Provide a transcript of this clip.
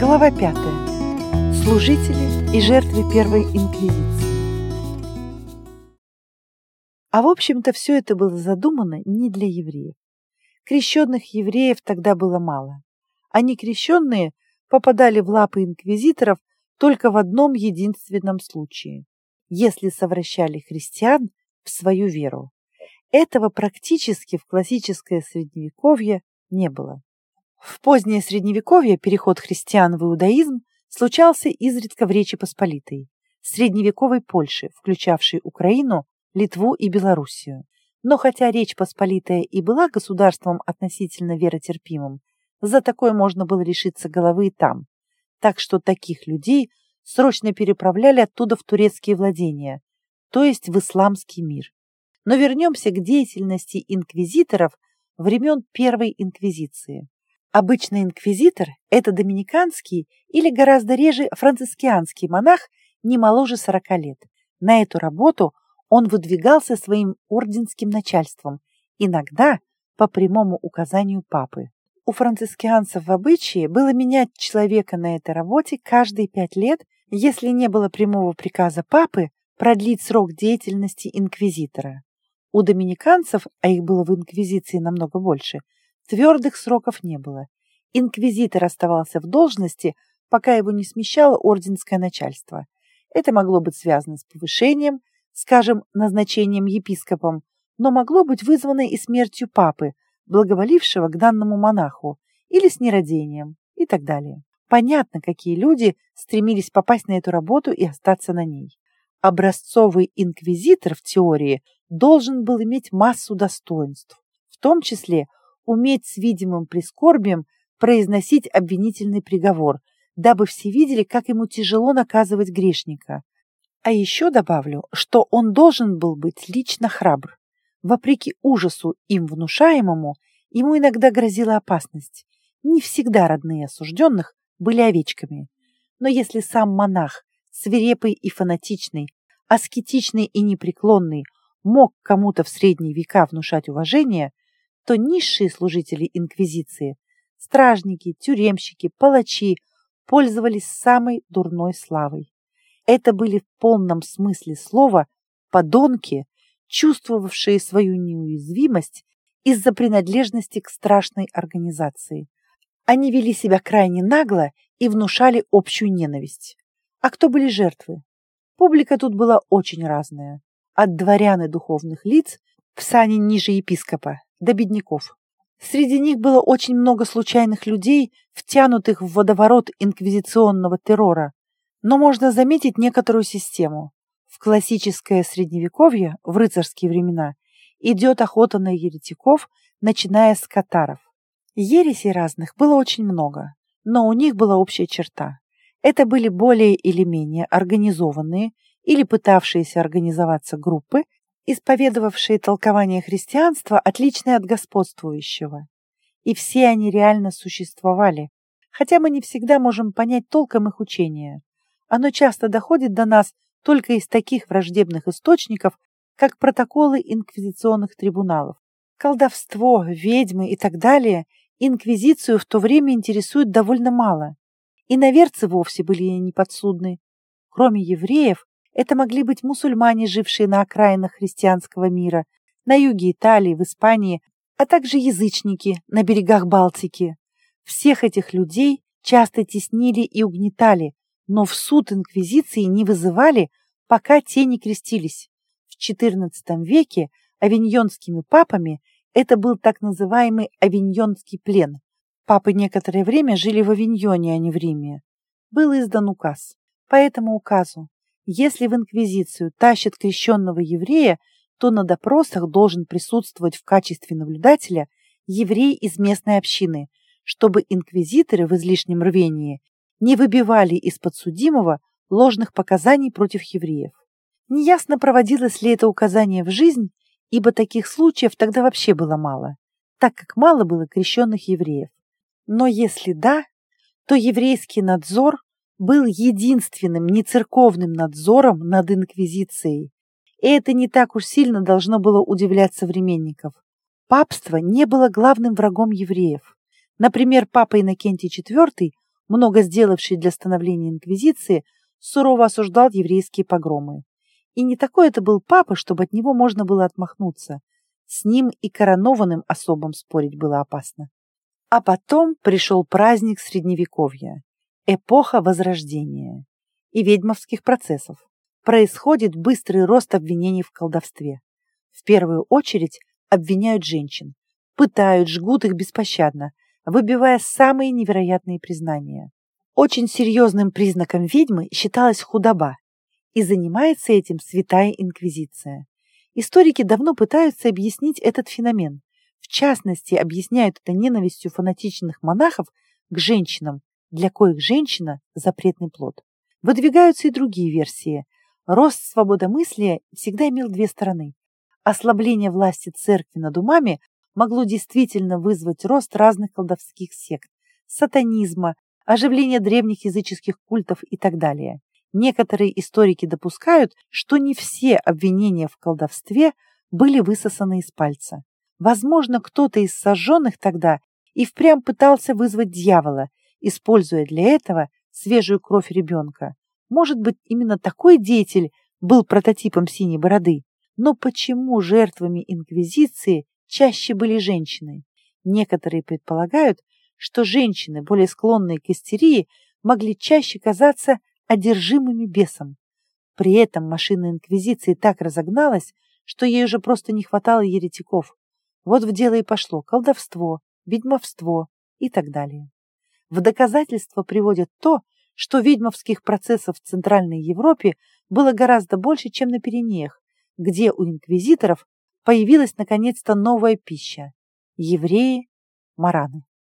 Глава 5. Служители и жертвы Первой Инквизиции. А в общем-то все это было задумано не для евреев. Крещенных евреев тогда было мало. Они крещенные попадали в лапы инквизиторов только в одном единственном случае, если совращали христиан в свою веру. Этого практически в классическое средневековье не было. В позднее Средневековье переход христиан в иудаизм случался изредка в Речи Посполитой, средневековой Польши, включавшей Украину, Литву и Белоруссию. Но хотя Речь Посполитая и была государством относительно веротерпимым, за такое можно было решиться головы и там. Так что таких людей срочно переправляли оттуда в турецкие владения, то есть в исламский мир. Но вернемся к деятельности инквизиторов времен Первой инквизиции. Обычно инквизитор – это доминиканский или гораздо реже францискианский монах не моложе 40 лет. На эту работу он выдвигался своим орденским начальством, иногда по прямому указанию папы. У францискианцев в обычае было менять человека на этой работе каждые пять лет, если не было прямого приказа папы продлить срок деятельности инквизитора. У доминиканцев, а их было в инквизиции намного больше – Твердых сроков не было. Инквизитор оставался в должности, пока его не смещало орденское начальство. Это могло быть связано с повышением, скажем, назначением епископом, но могло быть вызвано и смертью папы, благоволившего к данному монаху, или с нерадением, и так далее. Понятно, какие люди стремились попасть на эту работу и остаться на ней. Образцовый инквизитор в теории должен был иметь массу достоинств, в том числе уметь с видимым прискорбием произносить обвинительный приговор, дабы все видели, как ему тяжело наказывать грешника. А еще добавлю, что он должен был быть лично храбр. Вопреки ужасу им внушаемому, ему иногда грозила опасность. Не всегда родные осужденных были овечками. Но если сам монах, свирепый и фанатичный, аскетичный и непреклонный, мог кому-то в средние века внушать уважение, то низшие служители инквизиции, стражники, тюремщики, палачи, пользовались самой дурной славой. Это были в полном смысле слова подонки, чувствовавшие свою неуязвимость из-за принадлежности к страшной организации. Они вели себя крайне нагло и внушали общую ненависть. А кто были жертвы? Публика тут была очень разная. От дворян и духовных лиц в сане ниже епископа до бедняков. Среди них было очень много случайных людей, втянутых в водоворот инквизиционного террора. Но можно заметить некоторую систему. В классическое средневековье, в рыцарские времена, идет охота на еретиков, начиная с катаров. Ересей разных было очень много, но у них была общая черта. Это были более или менее организованные или пытавшиеся организоваться группы, исповедовавшие толкование христианства, отличное от господствующего. И все они реально существовали, хотя мы не всегда можем понять толком их учения. Оно часто доходит до нас только из таких враждебных источников, как протоколы инквизиционных трибуналов. Колдовство, ведьмы и так далее инквизицию в то время интересует довольно мало. И наверцы вовсе были неподсудны. Кроме евреев, это могли быть мусульмане, жившие на окраинах христианского мира, на юге Италии, в Испании, а также язычники на берегах Балтики. Всех этих людей часто теснили и угнетали, но в суд инквизиции не вызывали, пока те не крестились. В XIV веке авиньонскими папами это был так называемый авиньонский плен. Папы некоторое время жили в Авиньоне, а не в Риме. Был издан указ. По этому указу если в инквизицию тащат крещенного еврея, то на допросах должен присутствовать в качестве наблюдателя еврей из местной общины, чтобы инквизиторы в излишнем рвении не выбивали из подсудимого ложных показаний против евреев. Неясно, проводилось ли это указание в жизнь, ибо таких случаев тогда вообще было мало, так как мало было крещенных евреев. Но если да, то еврейский надзор был единственным нецерковным надзором над инквизицией. И это не так уж сильно должно было удивлять современников. Папство не было главным врагом евреев. Например, папа Иннокентий IV много сделавший для становления инквизиции, сурово осуждал еврейские погромы. И не такой это был папа, чтобы от него можно было отмахнуться. С ним и коронованным особам спорить было опасно. А потом пришел праздник Средневековья, эпоха Возрождения и ведьмовских процессов. Происходит быстрый рост обвинений в колдовстве. В первую очередь обвиняют женщин, пытают, жгут их беспощадно, выбивая самые невероятные признания. Очень серьезным признаком ведьмы считалась худоба, и занимается этим Святая Инквизиция. Историки давно пытаются объяснить этот феномен. В частности, объясняют это ненавистью фанатичных монахов к женщинам, для коих женщина – запретный плод. Выдвигаются и другие версии. Рост свободомыслия всегда имел две стороны. Ослабление власти церкви над умами могло действительно вызвать рост разных колдовских сект, сатанизма, оживление древних языческих культов и так далее. Некоторые историки допускают, что не все обвинения в колдовстве были высосаны из пальца. Возможно, кто-то из сожженных тогда и впрямь пытался вызвать дьявола, используя для этого свежую кровь ребенка. Может быть, именно такой деятель был прототипом синей бороды. Но почему жертвами инквизиции чаще были женщины? Некоторые предполагают, что женщины, более склонные к истерии, могли чаще казаться одержимыми бесом. При этом машина инквизиции так разогналась, что ей уже просто не хватало еретиков. Вот в дело и пошло колдовство, ведьмовство и так далее. В доказательство приводят то, что ведьмовских процессов в Центральной Европе было гораздо больше, чем на Пиренеях, где у инквизиторов появилась наконец-то новая пища – евреи-мараны.